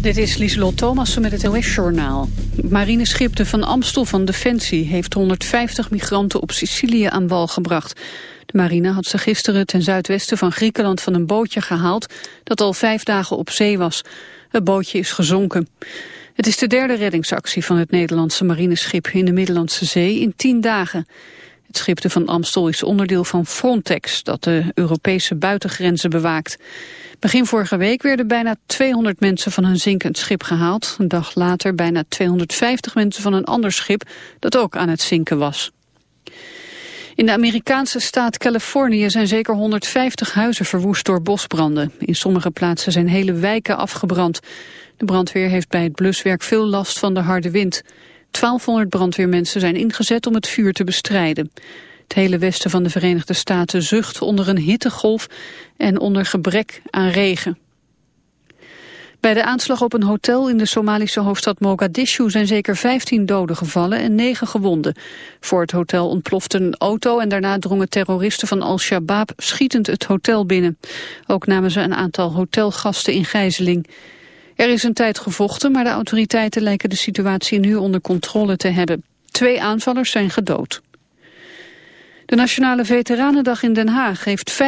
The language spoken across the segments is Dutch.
Dit is Lieselot Thomassen met het NOS-journaal. Marineschip de Van Amstel van Defensie heeft 150 migranten op Sicilië aan wal gebracht. De marine had ze gisteren ten zuidwesten van Griekenland van een bootje gehaald dat al vijf dagen op zee was. Het bootje is gezonken. Het is de derde reddingsactie van het Nederlandse marineschip in de Middellandse Zee in tien dagen. Het schip Van Amstel is onderdeel van Frontex, dat de Europese buitengrenzen bewaakt. Begin vorige week werden bijna 200 mensen van een zinkend schip gehaald. Een dag later bijna 250 mensen van een ander schip dat ook aan het zinken was. In de Amerikaanse staat Californië zijn zeker 150 huizen verwoest door bosbranden. In sommige plaatsen zijn hele wijken afgebrand. De brandweer heeft bij het bluswerk veel last van de harde wind. 1200 brandweermensen zijn ingezet om het vuur te bestrijden. Het hele westen van de Verenigde Staten zucht onder een hittegolf en onder gebrek aan regen. Bij de aanslag op een hotel in de Somalische hoofdstad Mogadishu zijn zeker 15 doden gevallen en 9 gewonden. Voor het hotel ontplofte een auto en daarna drongen terroristen van Al-Shabaab schietend het hotel binnen. Ook namen ze een aantal hotelgasten in gijzeling. Er is een tijd gevochten, maar de autoriteiten lijken de situatie nu onder controle te hebben. Twee aanvallers zijn gedood. De Nationale Veteranendag in Den Haag heeft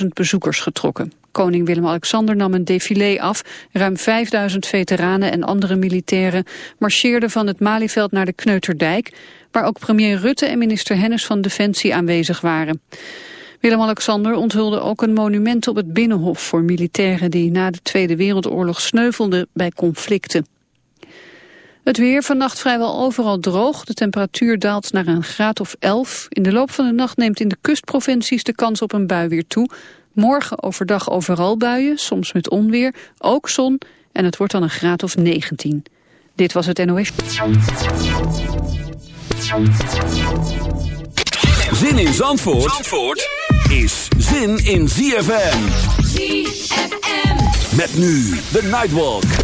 95.000 bezoekers getrokken. Koning Willem-Alexander nam een défilé af. Ruim 5000 veteranen en andere militairen marcheerden van het Malieveld naar de Kneuterdijk, waar ook premier Rutte en minister Hennis van Defensie aanwezig waren. Willem-Alexander onthulde ook een monument op het Binnenhof voor militairen die na de Tweede Wereldoorlog sneuvelden bij conflicten. Het weer vannacht vrijwel overal droog. De temperatuur daalt naar een graad of 11. In de loop van de nacht neemt in de kustprovincies de kans op een bui weer toe. Morgen overdag overal buien, soms met onweer, ook zon. En het wordt dan een graad of 19. Dit was het NOS. Zin in Zandvoort, Zandvoort is zin in ZFM. ZFM. Met nu de Nightwalk.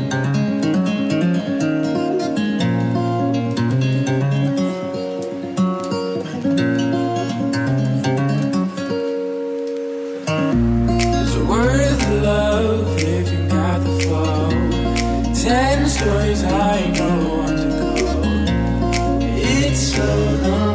so long.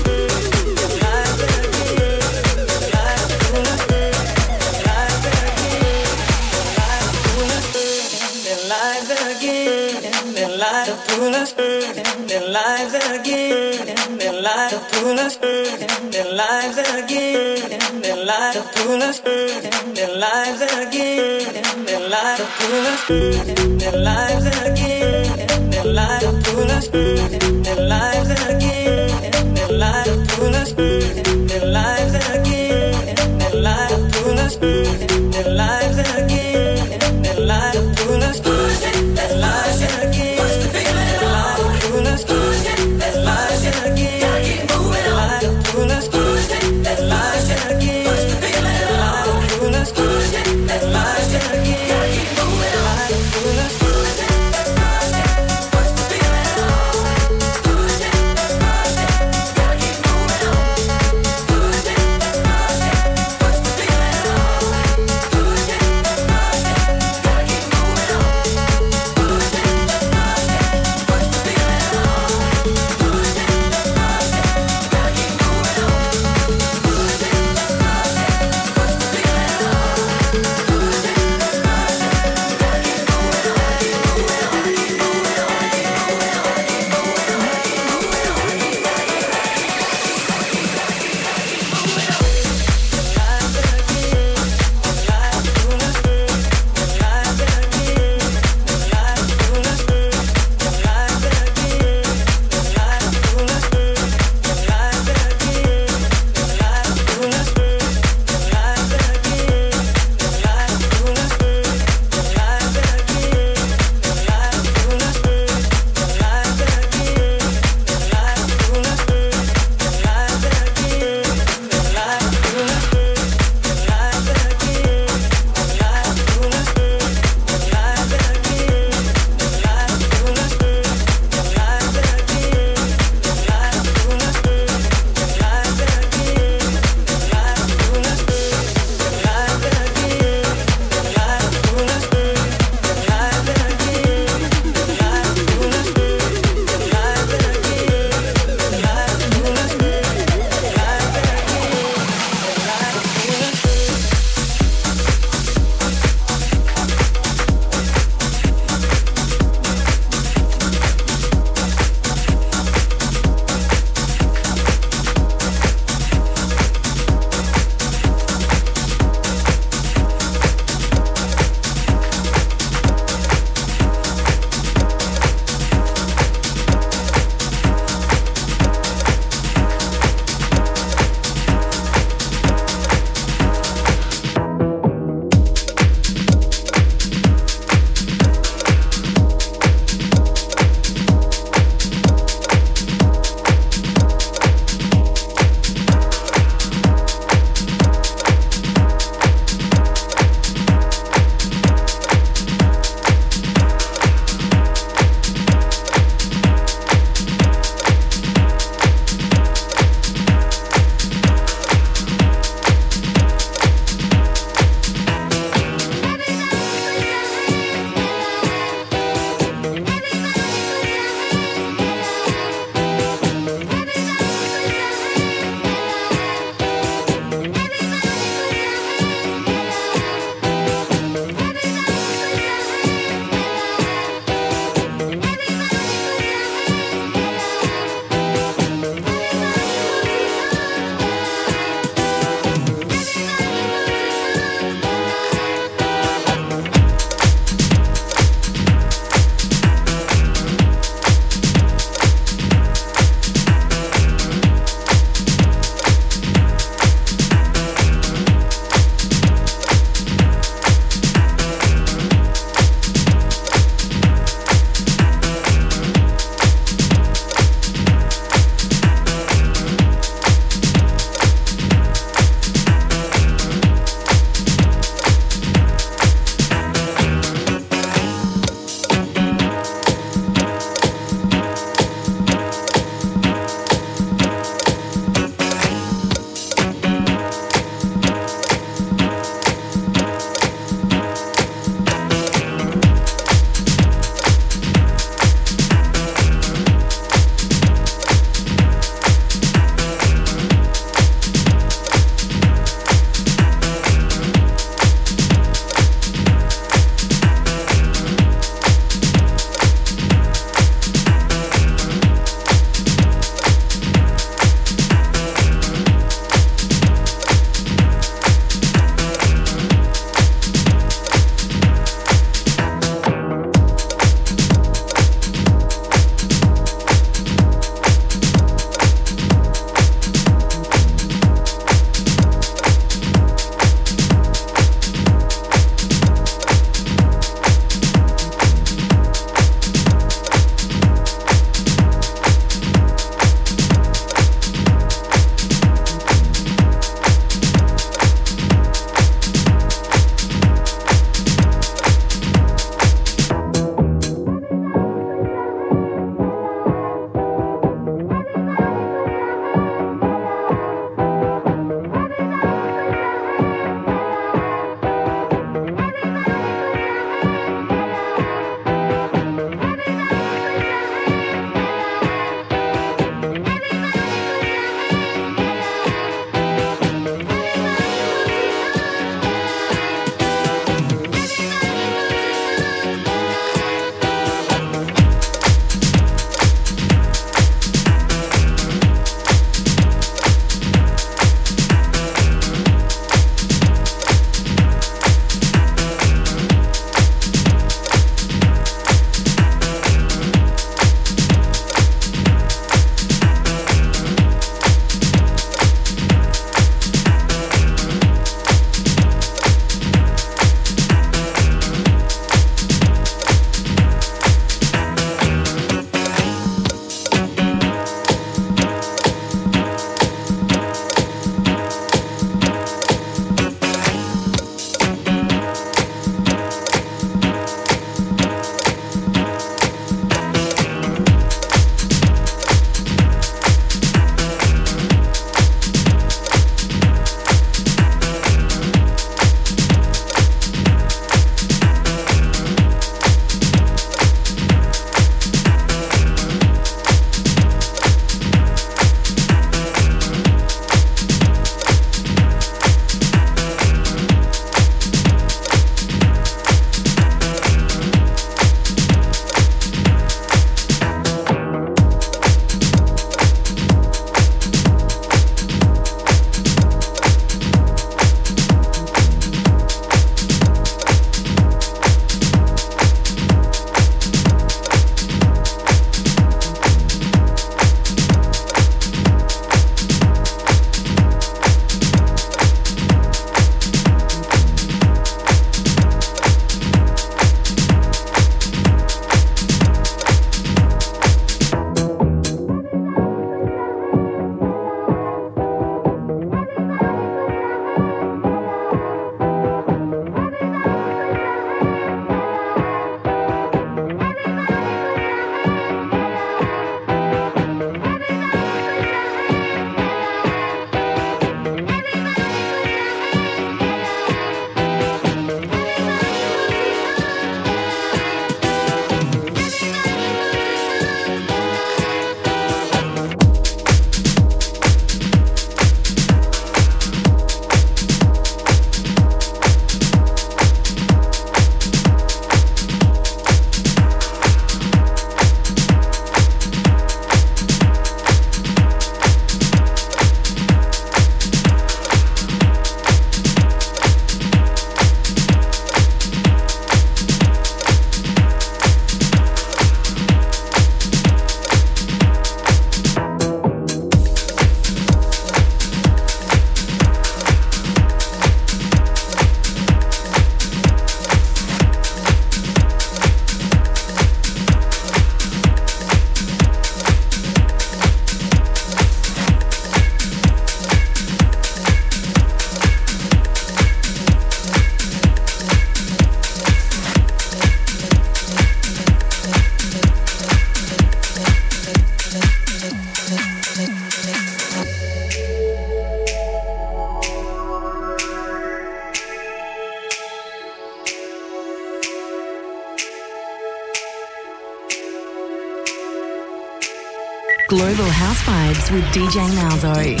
With DJ Malzo.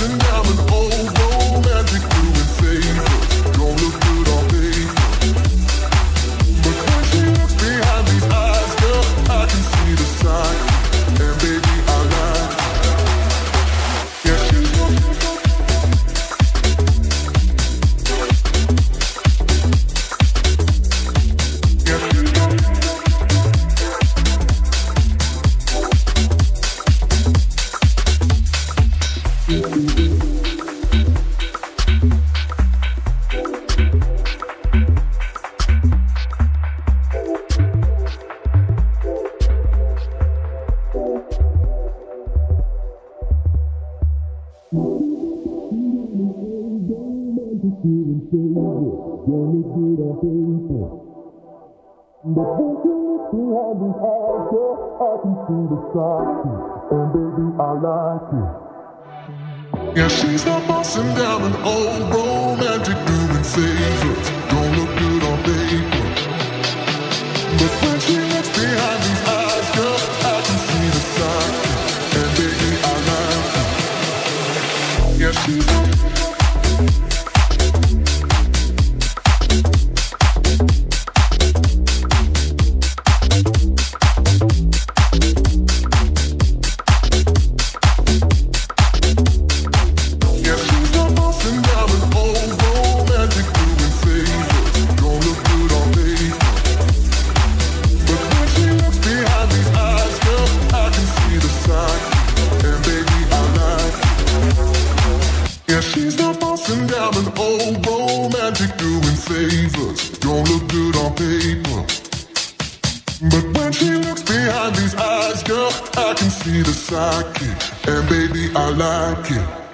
Nothing diamond, old, no magic doing favors. Don't look. The vision is behind the eyes, yeah, I can see the signs, and baby, I like it. Yeah, she's not bossing down an old romantic doing favorite. But when she looks behind these eyes, girl, I can see the psyche. And baby, I like it.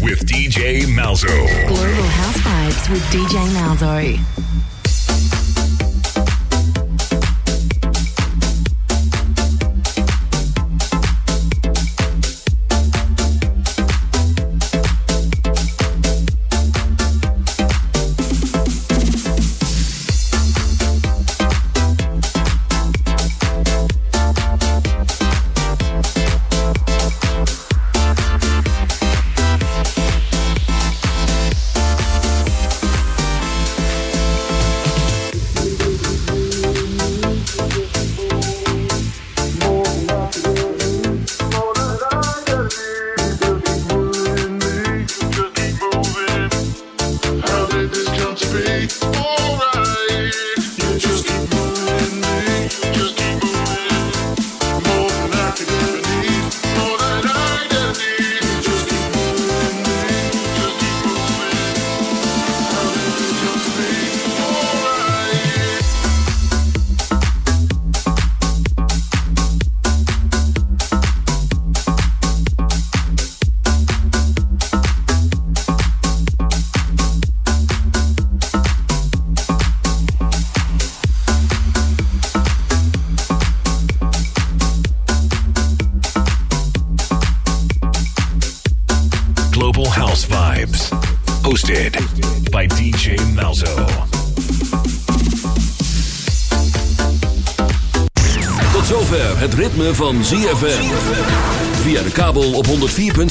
with, DJ Malzo. Global House Vibes with DJ Malzo.